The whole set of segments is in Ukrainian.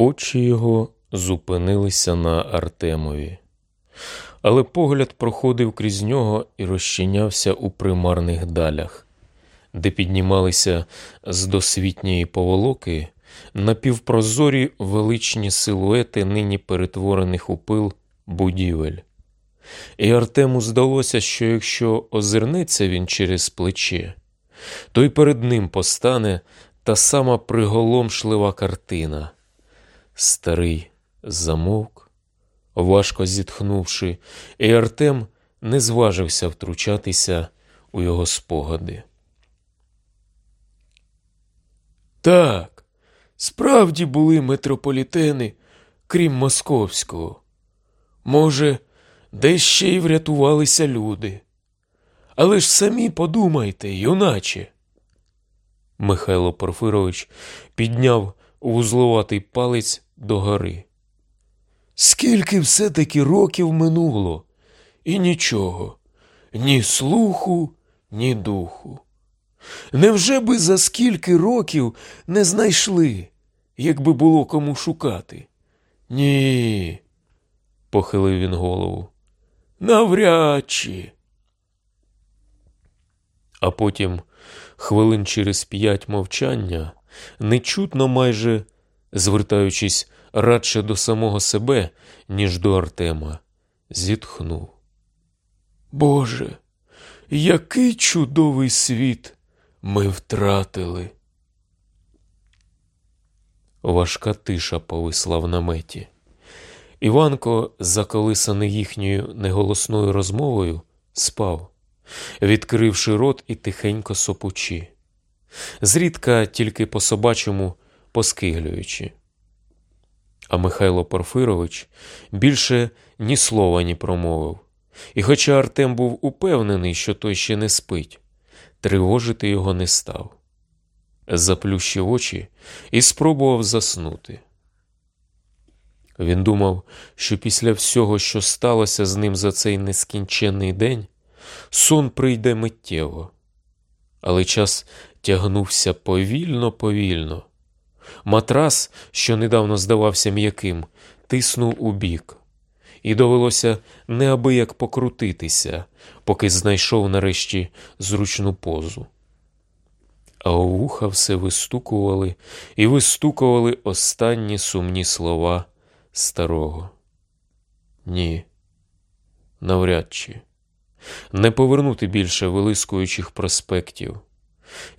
Очі його зупинилися на Артемові, але погляд проходив крізь нього і розчинявся у примарних далях, де піднімалися з досвітньої поволоки напівпрозорі величні силуети нині перетворених у пил будівель. І Артему здалося, що якщо озирнеться він через плече, то й перед ним постане та сама приголомшлива картина. Старий замовк, важко зітхнувши, і Артем не зважився втручатися у його спогади. Так, справді були метрополітени, крім московського. Може, десь ще й врятувалися люди. Але ж самі подумайте, юначе. Михайло Порфирович підняв вузловатий палець догори. Скільки все-таки років минуло, і нічого, ні слуху, ні духу. Невже би за скільки років не знайшли, якби було кому шукати? Ні, похилив він голову. Навряд чи. А потім, хвилин через п'ять мовчання, нечутно майже звертаючись радше до самого себе, ніж до Артема, зітхнув. Боже, який чудовий світ ми втратили. Важка тиша повисла в наметі. Іванко, заколисаний їхньою неголосною розмовою, спав, відкривши рот і тихенько сопучи, зрідка тільки по собачому поскиглюючи. А Михайло Порфирович більше ні слова не промовив, і, хоча Артем був упевнений, що той ще не спить, тривожити його не став. Заплющив очі і спробував заснути. Він думав, що після всього, що сталося з ним за цей нескінченний день, сон прийде миттєво, але час тягнувся повільно, повільно. Матрас, що недавно здавався м'яким, тиснув у бік, і довелося неабияк покрутитися, поки знайшов нарешті зручну позу. А у вуха все вистукували і вистукували останні сумні слова старого. Ні, навряд чи не повернути більше вилискуючих проспектів,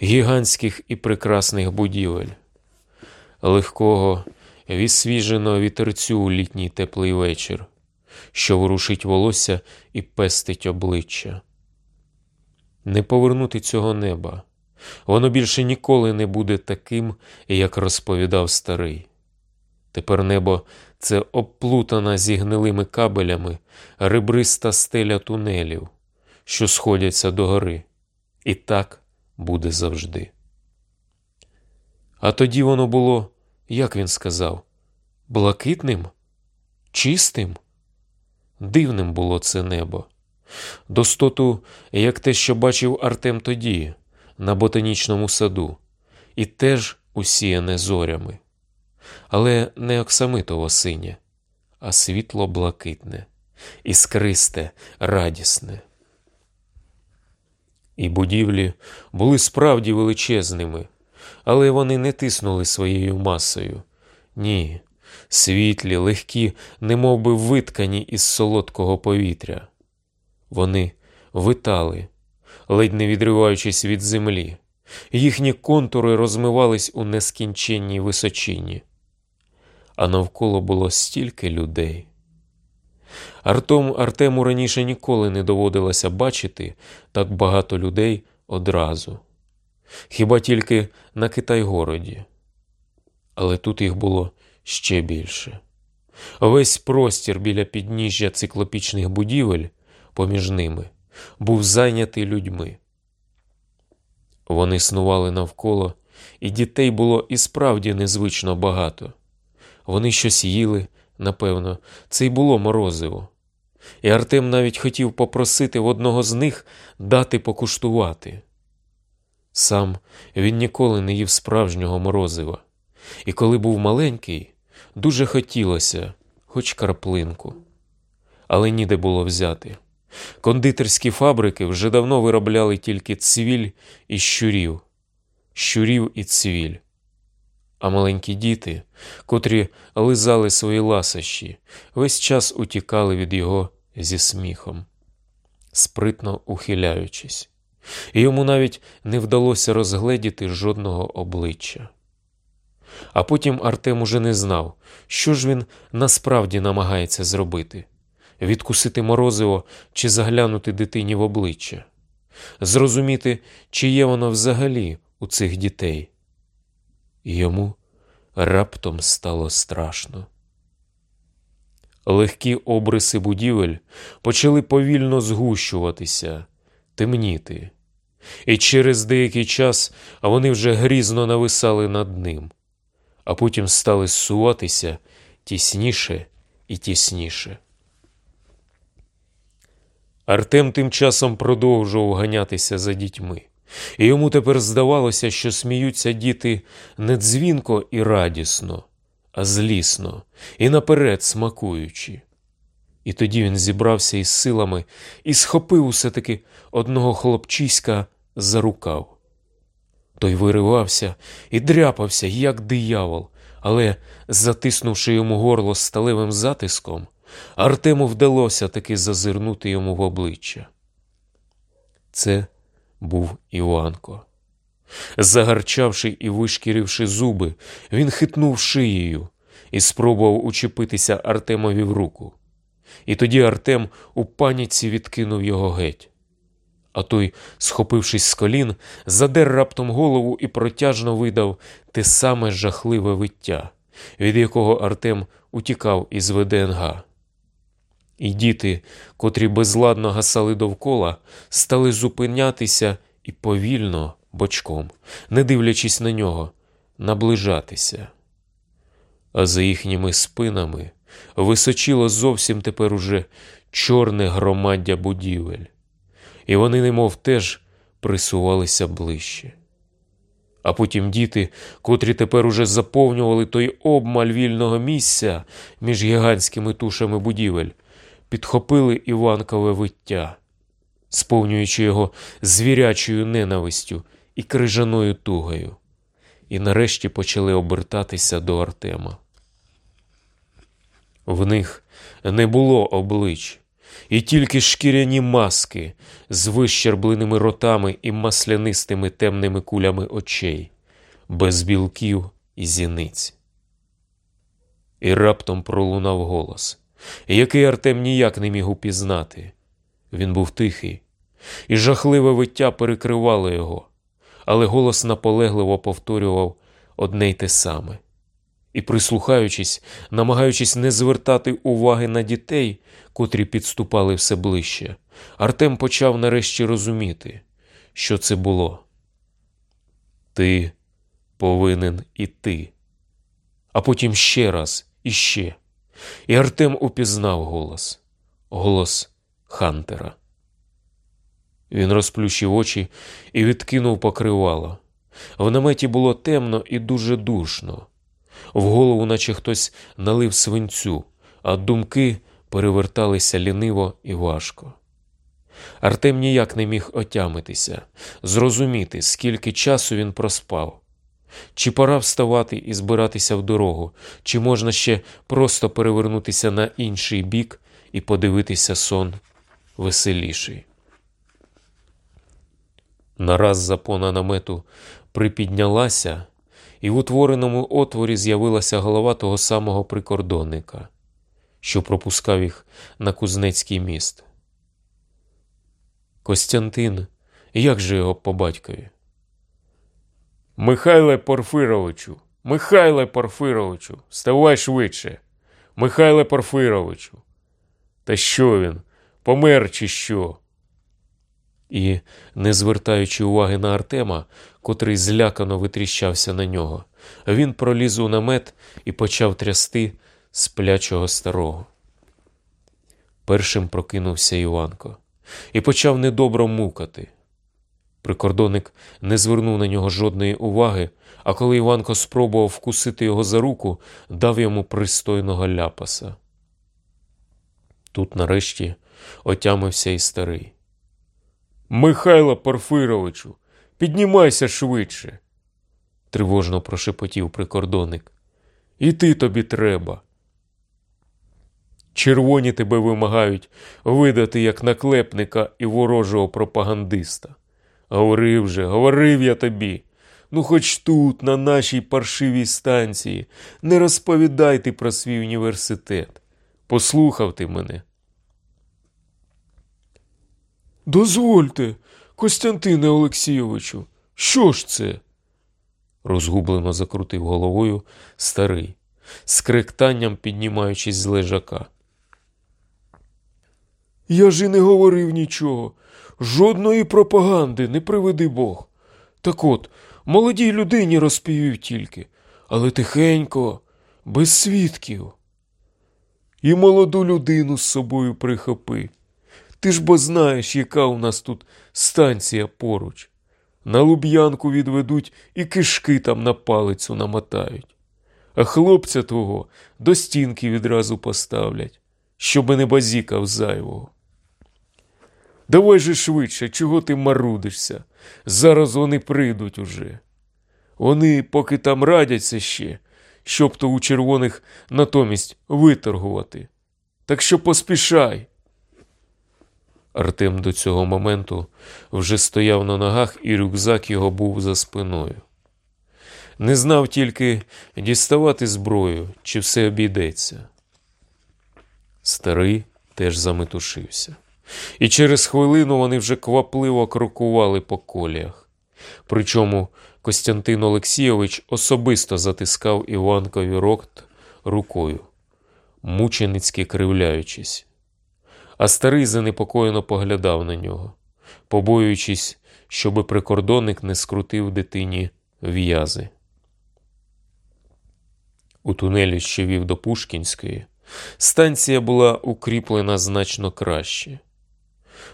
гігантських і прекрасних будівель, легкого, відсвіженого вітерцю у літній теплий вечір, що ворушить волосся і пестить обличчя. Не повернути цього неба. Воно більше ніколи не буде таким, як розповідав старий. Тепер небо це обплутана зі гнилими кабелями ребриста стеля тунелів, що сходяться до гори. І так буде завжди. А тоді воно було, як він сказав, блакитним, чистим, дивним було це небо. Достоту, як те, що бачив Артем тоді, на ботанічному саду, і теж усіяне зорями але не оксамитово синє, а світло блакитне, іскристе, радісне. І будівлі були справді величезними, але вони не тиснули своєю масою. Ні, світлі, легкі, немов би виткані із солодкого повітря. Вони витали, ледь не відриваючись від землі, їхні контури розмивались у нескінченній височині а навколо було стільки людей. Артом Артему раніше ніколи не доводилося бачити так багато людей одразу, хіба тільки на Китайгороді. Але тут їх було ще більше. Весь простір біля підніжжя циклопічних будівель поміж ними був зайнятий людьми. Вони снували навколо, і дітей було і справді незвично багато. Вони щось їли, напевно, це й було морозиво. І Артем навіть хотів попросити в одного з них дати покуштувати. Сам він ніколи не їв справжнього морозива, і коли був маленький, Дуже хотілося, хоч краплинку, але ніде було взяти. Кондитерські фабрики вже давно виробляли тільки цвіль і щурів, щурів і цвіль. А маленькі діти, котрі лизали свої ласощі, весь час утікали від його зі сміхом, спритно ухиляючись, і йому навіть не вдалося розгледіти жодного обличчя. А потім Артем уже не знав, що ж він насправді намагається зробити відкусити морозиво чи заглянути дитині в обличчя, зрозуміти, чи є воно взагалі у цих дітей. Йому раптом стало страшно. Легкі обриси будівель почали повільно згущуватися, темніти, і через деякий час вони вже грізно нависали над ним, а потім стали зсуватися тісніше і тісніше. Артем тим часом продовжував ганятися за дітьми, і йому тепер здавалося, що сміються діти не дзвінко і радісно, а злісно і наперед смакуючи. І тоді він зібрався із силами і схопив усе таки одного хлопчиська за рукав. Той виривався і дряпався, як диявол, але, затиснувши йому горло сталевим затиском, Артему вдалося таки зазирнути йому в обличчя. Це був Іванко. Загарчавши і вишкіривши зуби, він хитнув шиєю і спробував учепитися Артемові в руку. І тоді Артем у паніці відкинув його геть. А той, схопившись з колін, задер раптом голову і протяжно видав те саме жахливе виття, від якого Артем утікав із ВДНГ. І діти, котрі безладно гасали довкола, стали зупинятися і повільно, бочком, не дивлячись на нього, наближатися. А за їхніми спинами височило зовсім тепер уже чорне громаддя будівель, і вони, немов теж присувалися ближче. А потім діти, котрі тепер уже заповнювали той обмаль вільного місця між гігантськими тушами будівель, підхопили Іванкове виття, сповнюючи його звірячою ненавистю і крижаною тугою, і нарешті почали обертатися до Артема. В них не було облич, і тільки шкіряні маски з вищербленими ротами і маслянистими темними кулями очей, без білків і зіниць. І раптом пролунав голос який Артем ніяк не міг упізнати. Він був тихий, і жахливе виття перекривало його, але голос наполегливо повторював одне й те саме. І, прислухаючись, намагаючись не звертати уваги на дітей, котрі підступали все ближче, Артем почав нарешті розуміти, що це було. Ти повинен іти. А потім ще раз і ще. І Артем упізнав голос голос Хантера. Він розплющив очі і відкинув покривало. В наметі було темно і дуже душно. В голову, наче хтось налив свинцю, а думки переверталися ліниво і важко. Артем ніяк не міг отямитися, зрозуміти, скільки часу він проспав. Чи пора вставати і збиратися в дорогу, чи можна ще просто перевернутися на інший бік і подивитися сон веселіший. Нараз запона намету припіднялася, і в утвореному отворі з'явилася голова того самого прикордонника, що пропускав їх на Кузнецький міст. Костянтин, як же його по батькові? Михайле Порфировичу, Михайле Порфировичу, вставай швидше. Михайле Порфировичу. Та що він? Помер, чи що? І, не звертаючи уваги на Артема, котрий злякано витріщався на нього, він проліз у намет і почав трясти сплячого старого. Першим прокинувся Іванко і почав недобро мукати. Прикордонник не звернув на нього жодної уваги, а коли Іванко спробував вкусити його за руку, дав йому пристойного ляпаса. Тут нарешті отямився і старий. Михайло Порфировичу, піднімайся швидше, тривожно прошепотів прикордонник. І ти тобі треба. Червоні тебе вимагають видати як наклепника і ворожого пропагандиста. Говорив же, говорив я тобі. Ну, хоч тут, на нашій паршивій станції, не розповідай ти про свій університет. Послухав ти мене. Дозвольте, Костянтине Олексійовичу, що ж це? розгублено закрутив головою старий, з кректанням піднімаючись з лежака. Я ж і не говорив нічого. Жодної пропаганди, не приведи Бог. Так от, молодій людині розповів тільки, але тихенько, без свідків. І молоду людину з собою прихопи. Ти ж бо знаєш, яка у нас тут станція поруч. На луб'янку відведуть і кишки там на палицю намотають. А хлопця твого до стінки відразу поставлять, щоби не базікав зайвого. Давай же швидше, чого ти марудишся? Зараз вони прийдуть уже. Вони, поки там радяться ще, щоб то у червоних натомість виторгувати. Так що поспішай. Артем до цього моменту вже стояв на ногах, і рюкзак його був за спиною. Не знав тільки діставати зброю, чи все обійдеться. Старий теж заметушився. І через хвилину вони вже квапливо крокували по коліях. Причому Костянтин Олексійович особисто затискав Іванкові рот рукою, мученицьки кривляючись. А старий занепокоєно поглядав на нього, побоюючись, щоби прикордонник не скрутив дитині в'язи. У тунелі, що вів до Пушкінської, станція була укріплена значно краще.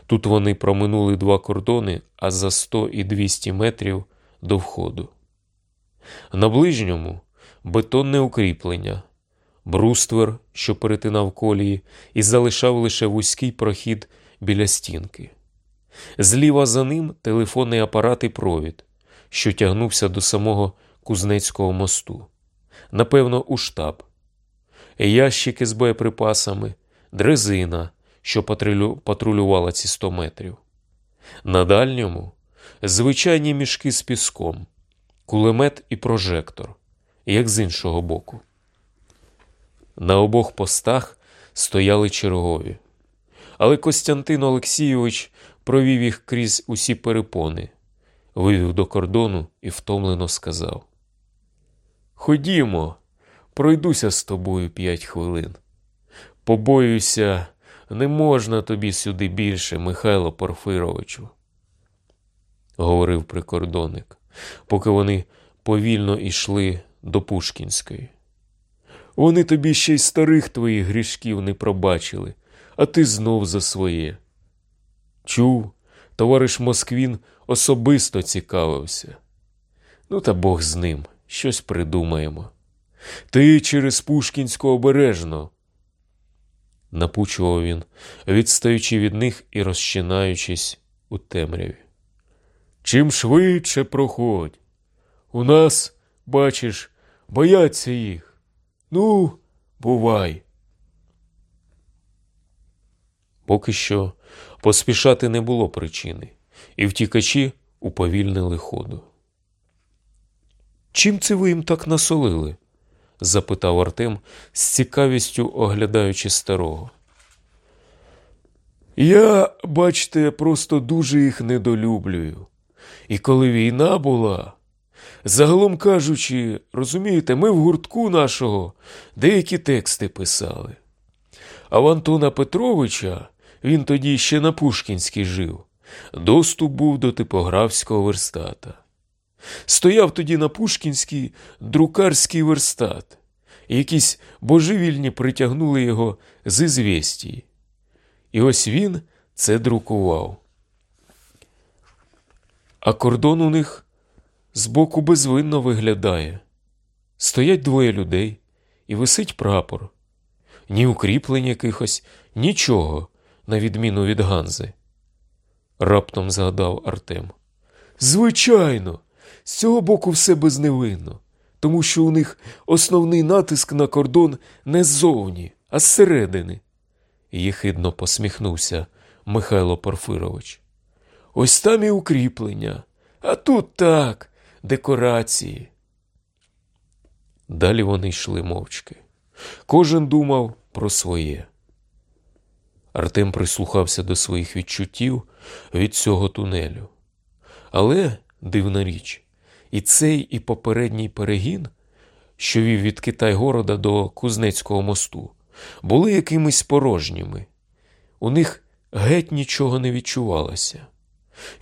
Тут вони проминули два кордони, а за 100 і 200 метрів до входу. На ближньому бетонне укріплення, бруствер, що перетинав колії, і залишав лише вузький прохід біля стінки. Зліва за ним телефонний апарат і провід, що тягнувся до самого Кузнецького мосту, напевно, у штаб, ящики з боєприпасами, дрезина що патрулювала ці 100 метрів. На дальньому звичайні мішки з піском, кулемет і прожектор, як з іншого боку. На обох постах стояли чергові. Але Костянтин Олексійович провів їх крізь усі перепони, вивів до кордону і втомлено сказав: Ходімо, пройдуся з тобою п'ять хвилин. Побоюся, не можна тобі сюди більше, Михайло Порфировичу, говорив прикордонник, поки вони повільно йшли до Пушкінської. Вони тобі ще й старих твоїх грішків не пробачили, а ти знов за своє. Чув, товариш Москвін особисто цікавився. Ну, та Бог з ним, щось придумаємо. Ти через Пушкінську обережно напучував він, відстаючи від них і розчинаючись у темряві. Чим швидше проходь. У нас, бачиш, бояться їх. Ну, бувай. Поки що поспішати не було причини, і втікачі уповільнили ходу. Чим це ви їм так насолили? Запитав Артем з цікавістю оглядаючи старого. Я, бачите, просто дуже їх недолюблюю. І коли війна була, загалом кажучи, розумієте, ми в гуртку нашого деякі тексти писали. А в Антона Петровича, він тоді ще на Пушкінській жив, доступ був до типографського верстата. Стояв тоді на Пушкінський друкарський верстат, якісь божевільні притягнули його з ізвєстії. І ось він це друкував. А кордон у них збоку безвинно виглядає. Стоять двоє людей і висить прапор. Ні укріплень якихось, нічого, на відміну від Ганзи. Раптом згадав Артем. Звичайно, з цього боку все безневинно, тому що у них основний натиск на кордон не ззовні, а зсередини. Єхидно посміхнувся Михайло Порфирович. Ось там і укріплення, а тут так, декорації. Далі вони йшли мовчки. Кожен думав про своє. Артем прислухався до своїх відчуттів від цього тунелю. Але, дивна річ, і цей і попередній перегін, що вів від Китай-города до Кузнецького мосту, були якимись порожніми. У них геть нічого не відчувалося.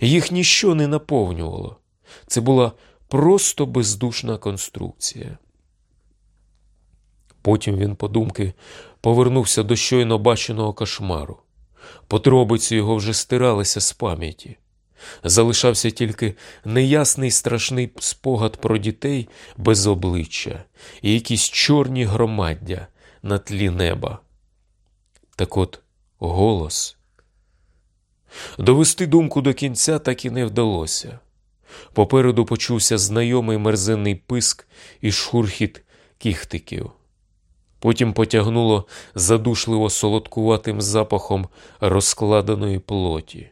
Їх ніщо не наповнювало. Це була просто бездушна конструкція. Потім він, подумки, повернувся до щойно баченого кошмару. Подробиці його вже стиралися з пам'яті. Залишався тільки неясний страшний спогад про дітей без обличчя і якісь чорні громаддя на тлі неба. Так от голос. Довести думку до кінця так і не вдалося. Попереду почувся знайомий мерзенний писк і шурхіт кіхтиків. Потім потягнуло задушливо солодкуватим запахом розкладеної плоті.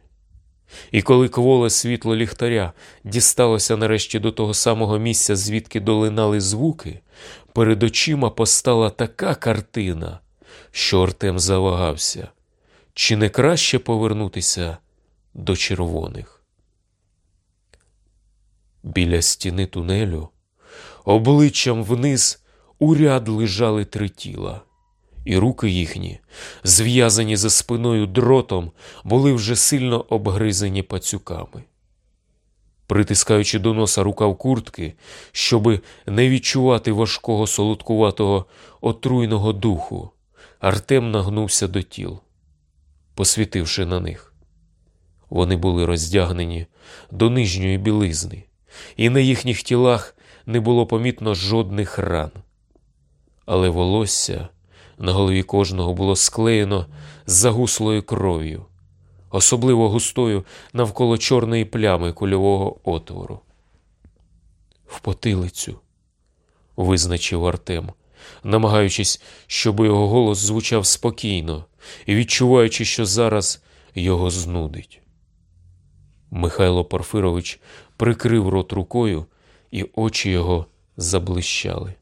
І коли кволе світло ліхтаря дісталося нарешті до того самого місця, звідки долинали звуки, перед очима постала така картина, що Артем завагався, чи не краще повернутися до червоних. Біля стіни тунелю, обличчям вниз у ряд лежали три тіла, і руки їхні, зв'язані за спиною дротом, були вже сильно обгризані пацюками. Притискаючи до носа рукав куртки, щоби не відчувати важкого солодкуватого отруйного духу, Артем нагнувся до тіл, посвітивши на них. Вони були роздягнені до нижньої білизни, і на їхніх тілах не було помітно жодних ран але волосся на голові кожного було склеєно загуслою кров'ю, особливо густою навколо чорної плями кульового отвору. В потилицю, визначив Артем, намагаючись, щоб його голос звучав спокійно і відчуваючи, що зараз його знудить. Михайло Порфирович прикрив рот рукою, і очі його заблищали.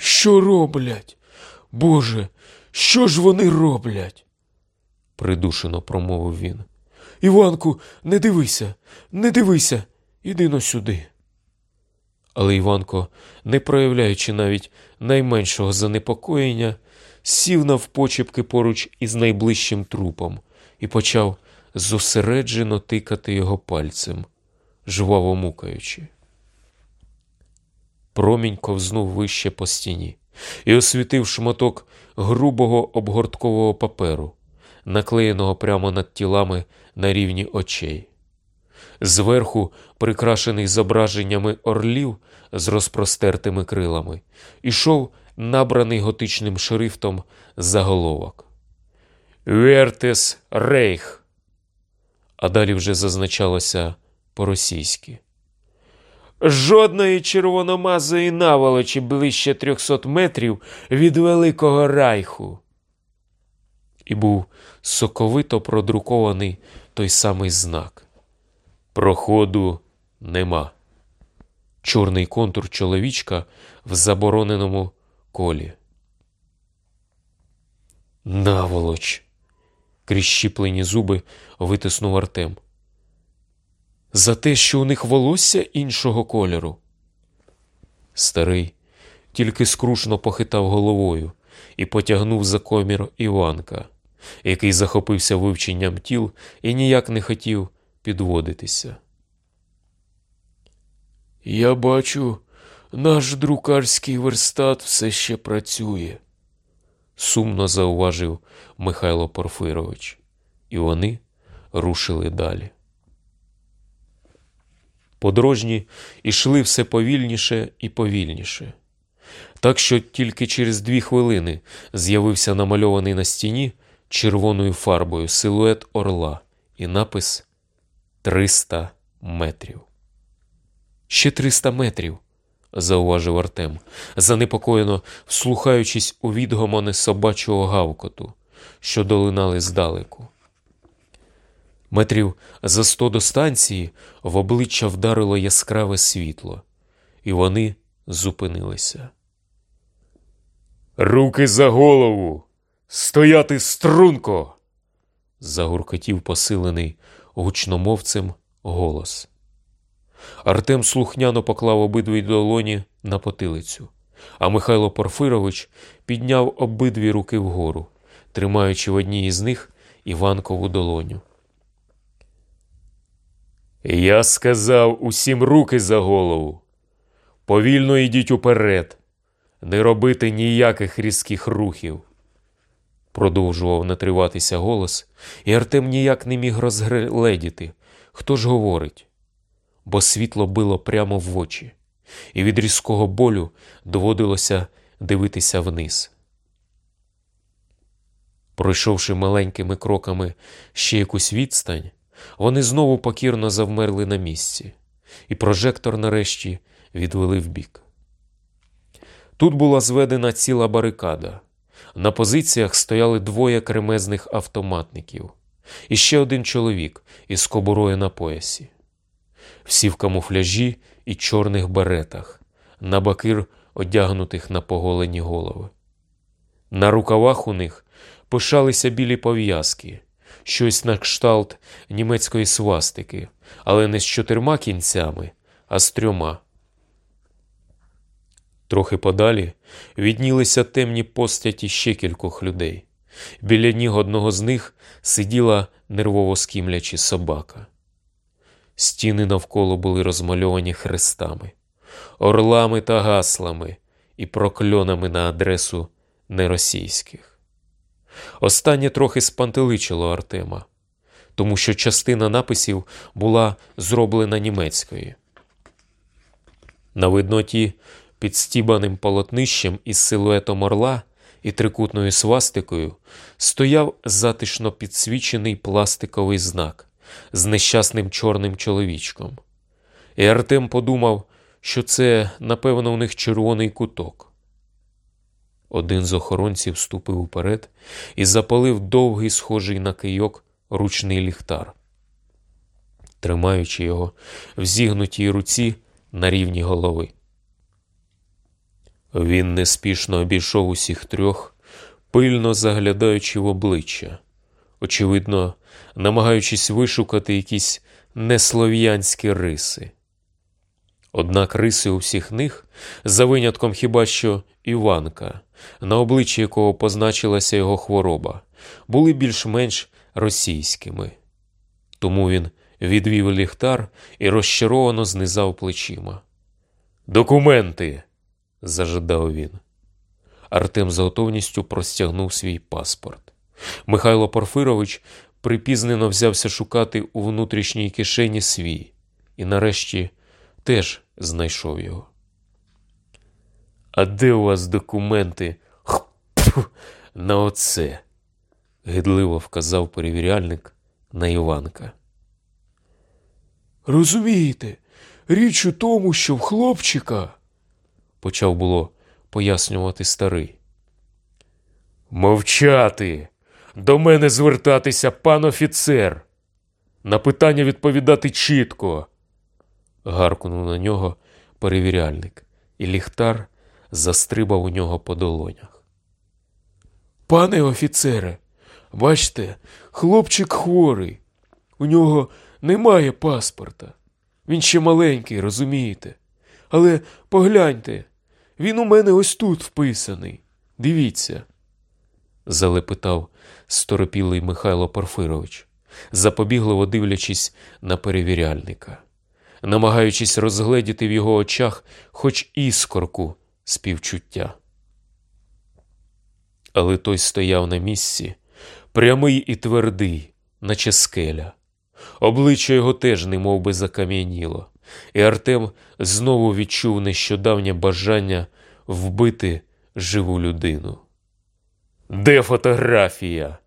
Що роблять? Боже, що ж вони роблять? придушено промовив він. Іванку, не дивися, не дивися, іди но сюди. Але Іванко, не проявляючи навіть найменшого занепокоєння, сів навпочепки поруч із найближчим трупом і почав зосереджено тикати його пальцем, жваво мукаючи. Промінь ковзнув вище по стіні і освітив шматок грубого обгорткового паперу, наклеєного прямо над тілами на рівні очей. Зверху, прикрашений зображеннями орлів з розпростертими крилами, ішов набраний готичним шрифтом заголовок. Вертес Рейх. А далі вже зазначалося по-російськи. Жодної червономазої наволочі ближче трьохсот метрів від Великого Райху. І був соковито продрукований той самий знак. Проходу нема. Чорний контур чоловічка в забороненому колі. Наволоч. крізь щіплені зуби витиснув Артем за те, що у них волосся іншого кольору. Старий тільки скрушно похитав головою і потягнув за комір Іванка, який захопився вивченням тіл і ніяк не хотів підводитися. Я бачу, наш друкарський верстат все ще працює, сумно зауважив Михайло Порфирович, і вони рушили далі. Подорожні ішли все повільніше і повільніше. Так що тільки через дві хвилини з'явився намальований на стіні червоною фарбою силует орла і напис «300 метрів. Ще 300 метрів, зауважив Артем, занепокоєно вслухаючись у відгомони собачого гавкоту, що долинали здалеку. Метрів за сто до станції в обличчя вдарило яскраве світло, і вони зупинилися. Руки за голову! Стояти струнко! загуркотів посилений гучномовцем голос. Артем слухняно поклав обидві долоні на потилицю, а Михайло Порфирович підняв обидві руки вгору, тримаючи в одній із них Іванкову долоню. Я сказав усім руки за голову. Повільно йдіть уперед, не робити ніяких різких рухів. Продовжував натриватися голос, і Артем ніяк не міг розгледіти, хто ж говорить, бо світло било прямо в очі, і від різкого болю доводилося дивитися вниз. Пройшовши маленькими кроками ще якусь відстань, вони знову покірно завмерли на місці, і прожектор нарешті відвели вбік. Тут була зведена ціла барикада. На позиціях стояли двоє кремезних автоматників і ще один чоловік із кобурою на поясі. Всі в камуфляжі і чорних беретах, на бакир одягнутих на поголені голови. На рукавах у них пишалися білі пов'язки, щось на кшталт німецької свастики, але не з чотирма кінцями, а з трьома. Трохи подалі віднілися темні постаті ще кількох людей. Біля ніг одного з них сиділа нервово скімлячи собака. Стіни навколо були розмальовані хрестами, орлами та гаслами і прокльонами на адресу неросійських. Останнє трохи спантеличило Артема, тому що частина написів була зроблена німецькою. На видноті під стібаним полотнищем із силуетом орла і трикутною свастикою стояв затишно підсвічений пластиковий знак з нещасним чорним чоловічком. І Артем подумав, що це, напевно, у них червоний куток. Один з охоронців ступив уперед і запалив довгий, схожий на кийок, ручний ліхтар, тримаючи його в зігнутій руці на рівні голови. Він неспішно обійшов усіх трьох, пильно заглядаючи в обличчя, очевидно, намагаючись вишукати якісь неслов'янські риси. Однак риси у всіх них, за винятком хіба що Іванка, на обличчі якого позначилася його хвороба, були більш-менш російськими. Тому він відвів ліхтар і розчаровано знизав плечима. Документи зажадав він. Артем з готовністю простягнув свій паспорт. Михайло Порфирович припізнено взявся шукати у внутрішній кишені свій і нарешті теж знайшов його. А де у вас документи? На оце? гидливо вказав перевіряльник на Іванка. Розумієте, річ у тому, що в хлопчика почав було пояснювати старий. Мовчати, до мене звертатися, пан офіцер. На питання відповідати чітко. Гаркнув на нього перевіряльник, і ліхтар застрибав у нього по долонях. Пане офіцере, бачите, хлопчик хворий. У нього немає паспорта. Він ще маленький, розумієте? Але погляньте, він у мене ось тут вписаний. Дивіться, залепетав сторопілий Михайло Порфирович, запобігливо дивлячись на перевіряльника, намагаючись розгледіти в його очах хоч іскорку співчуття. Але той стояв на місці, прямий і твердий, наче скеля. Обличчя його теж немов би закам'яніло, і Артем знову відчув нещодавнє бажання вбити живу людину. Де фотографія?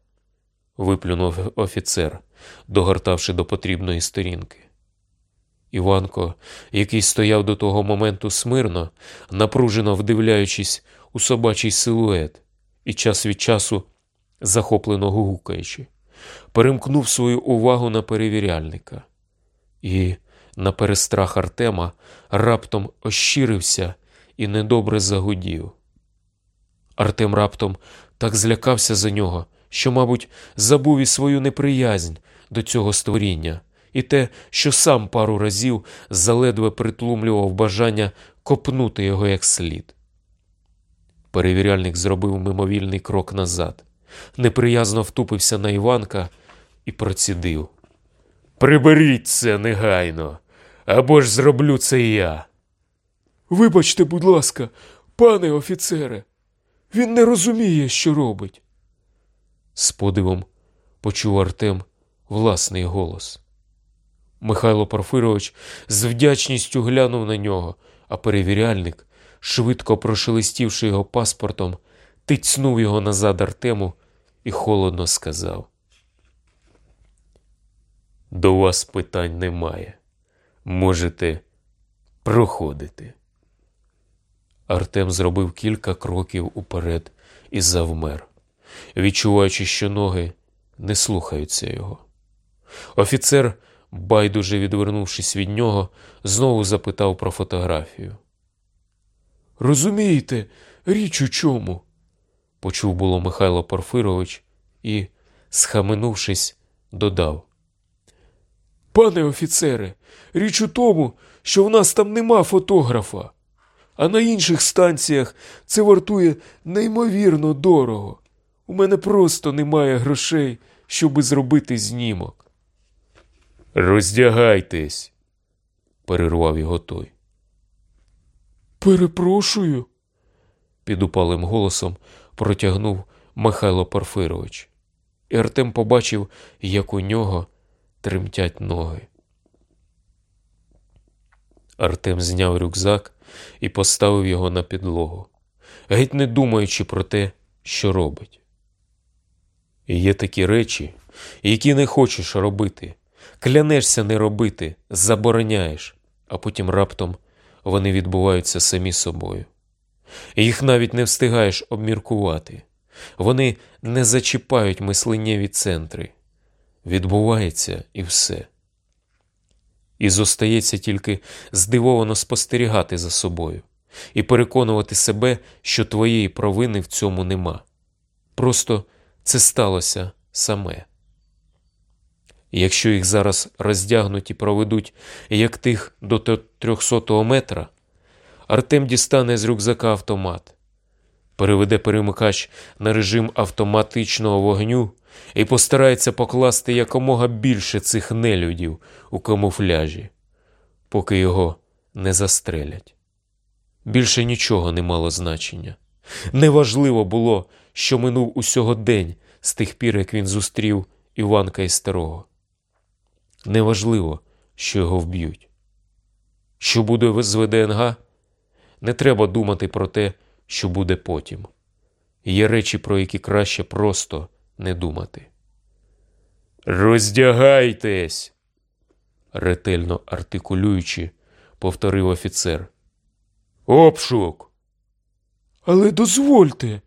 виплюнув офіцер, догортавши до потрібної сторінки. Іванко, який стояв до того моменту смирно, напружено вдивляючись у собачий силует і час від часу захоплено гукаючи, перемкнув свою увагу на перевіряльника і, на перестрах Артема, раптом ощирився і недобре загудів. Артем раптом так злякався за нього, що, мабуть, забув і свою неприязнь до цього створіння, і те, що сам пару разів заледве притлумлював бажання копнути його як слід. Перевіряльник зробив мимовільний крок назад, неприязно втупився на Іванка і процідив. Приберіть це негайно, або ж зроблю це я. Вибачте, будь ласка, пане офіцере, він не розуміє, що робить. З подивом почув Артем власний голос. Михайло Порфирович з вдячністю глянув на нього, а перевіряльник, швидко прошелестівши його паспортом, тицнув його назад Артему і холодно сказав. До вас питань немає. Можете проходити. Артем зробив кілька кроків уперед і завмер, відчуваючи, що ноги не слухаються його. Офіцер, байдуже відвернувшись від нього, знову запитав про фотографію. Розумієте, річ у чому? Почув було Михайло Порфирович і, схаменувшись, додав. Пане офіцере, річ у тому, що в нас там нема фотографа, а на інших станціях це вартує неймовірно дорого. У мене просто немає грошей, щоби зробити знімок. Роздягайтесь, перервав його той. Перепрошую. Підупалим голосом протягнув Михайло Порфирович. І Артем побачив, як у нього тремтять ноги. Артем зняв рюкзак і поставив його на підлогу, геть не думаючи про те, що робить. І є такі речі, які не хочеш робити, клянешся не робити, забороняєш, а потім раптом вони відбуваються самі собою. Їх навіть не встигаєш обміркувати. Вони не зачіпають мисленнєві центри. Відбувається і все. І зостається тільки здивовано спостерігати за собою і переконувати себе, що твоєї провини в цьому нема. Просто це сталося саме. Якщо їх зараз роздягнуть і проведуть, як тих до 300 метра, Артем дістане з рюкзака автомат, переведе перемикач на режим автоматичного вогню і постарається покласти якомога більше цих нелюдів у камуфляжі, поки його не застрелять. Більше нічого не мало значення. Неважливо було, що минув усього день з тих пір, як він зустрів Іванка і старого. Неважливо, що його вб'ють. Що буде з ВДНГ? Не треба думати про те, що буде потім. Є речі, про які краще просто не думати. Роздягайтесь, ретельно артикулюючи, повторив офіцер. Обшук. Але дозвольте.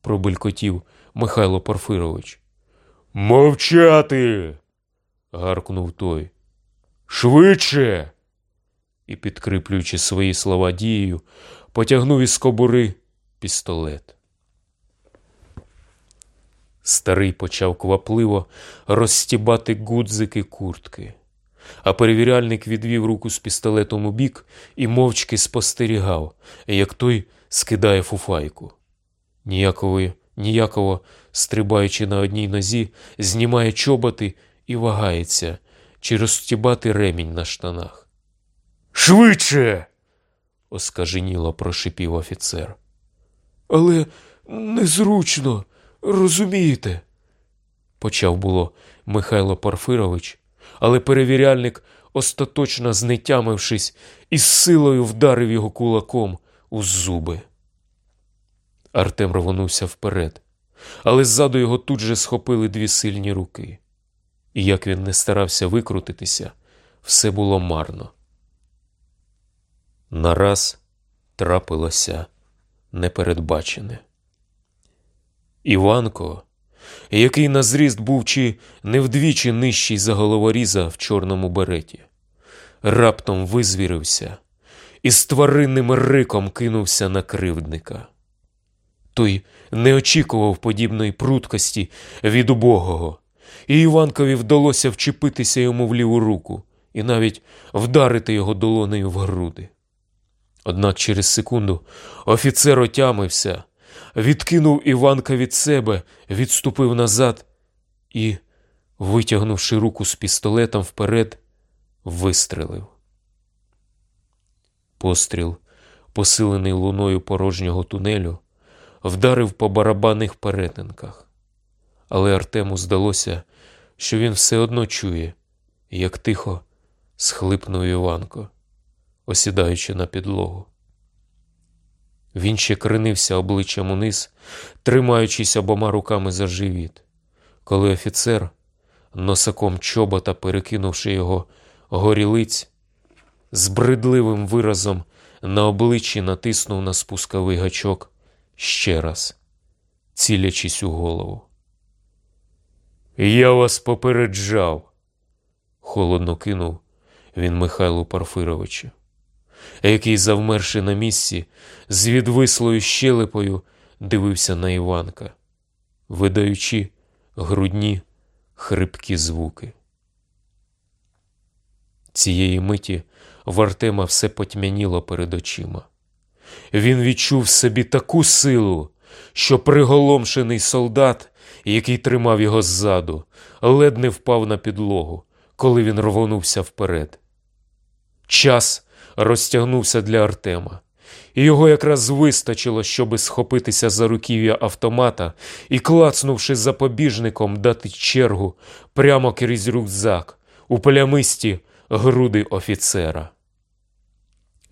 пробелькотів Михайло Порфирович. Мовчати. Гаркнув той. Швидше. І, підкріплюючи свої слова дією, потягнув із кобури пістолет. Старий почав квапливо розстібати гудзики куртки, а перевіряльник відвів руку з пістолетом у бік і мовчки спостерігав, як той скидає фуфайку. Ніяково, ніяково стрибаючи на одній нозі, знімає чоботи і вагається, чи розстібати ремінь на штанах. Швидше. оскаженіло прошипів офіцер. Але незручно, розумієте? Почав було Михайло Порфирович, але перевіряльник остаточно знетямившись, із силою вдарив його кулаком у зуби. Артем рвонувся вперед, але ззаду його тут же схопили дві сильні руки. І як він не старався викрутитися, все було марно. Нараз трапилося непередбачене. Іванко, який на зріст був чи не вдвічі нижчий за головоріза в чорному береті, раптом визвірився і з тваринним риком кинувся на кривдника. Той не очікував подібної пруткості від убогого, і Іванкові вдалося вчепитися йому в ліву руку і навіть вдарити його долонею в груди. Однак через секунду офіцер отямився, відкинув Іванка від себе, відступив назад і, витягнувши руку з пістолетом вперед, вистрелив. Постріл, посилений луною порожнього тунелю, вдарив по барабанних перетинках. Але Артему здалося, що він все одно чує, як тихо схлипнув Іванко, осідаючи на підлогу. Він ще кренився обличчям униз, тримаючись обома руками за живіт, коли офіцер, носаком чобота перекинувши його горілиць, з бредливим виразом на обличчі натиснув на спусковий гачок ще раз, цілячись у голову. Я вас попереджав, холодно кинув він Михайлу Парфировичу, який, завмерши на місці, з відвислою щелепою дивився на Іванка, видаючи грудні хрипкі звуки. Цієї миті в Артема все потьмяніло перед очима. Він відчув в собі таку силу, що приголомшений солдат, який тримав його ззаду, ледь не впав на підлогу, коли він рвонувся вперед. Час розтягнувся для Артема, і його якраз вистачило, щоби схопитися за руків'я автомата і, клацнувши запобіжником, дати чергу прямо крізь рюкзак у плямисті груди офіцера.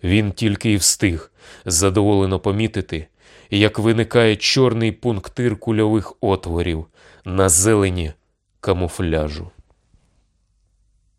Він тільки й встиг задоволено помітити, як виникає чорний пунктир кульових отворів на зелені камуфляжу.